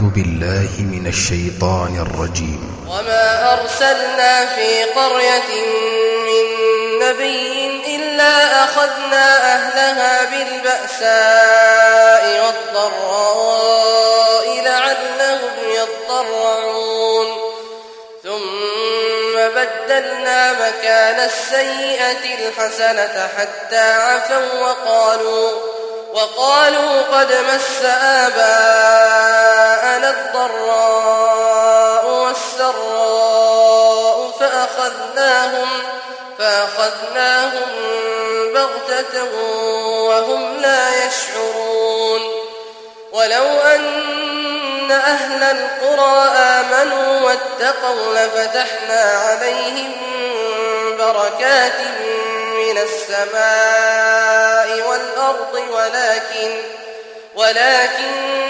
أعوذ بالله من الشيطان الرجيم. وما أرسلنا في قرية من نبي إلا أخذنا أهلها بالبأساء والضراء لعلهم يضرعون. ثم بدلنا مكان السيئة الحسنة حتى عفوا وقالوا وقالوا قد مس آباءنا الضراء والسراء فأخذناهم فأخذناهم بغتة وهم لا يشعرون. ولو أن أهل القرى آمنوا واتقوا لفتحنا عليهم بركات من السماء والأرض ولكن ولكن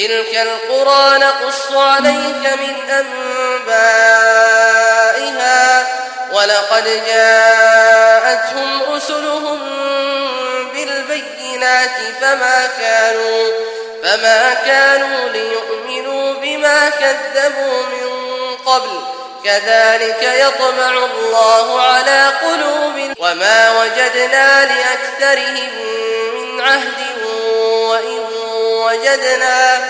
تلك القرى نقص عليك من أنبائها ولقد جاءتهم رسلهم بالبينات فما كانوا فما كانوا ليؤمنوا بما كذبوا من قبل. كذلك يطمع الله على قلوب وما وجدنا لأكثرهم من عهد وإن وجدنا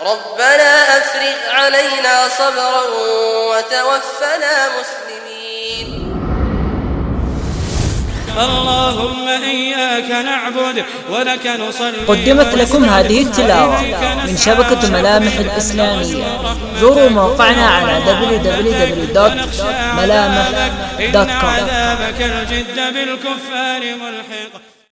ربنا أفرغ علينا صبرا وتوفنا مسلمين. اللهم إياك نعبد ولك نصلي قدمت لكم هذه التلاوة من شبكة ملامح الإسلامية. زوروا موقعنا على www.ملامح.com عذابك الجد بالكفار ملحق.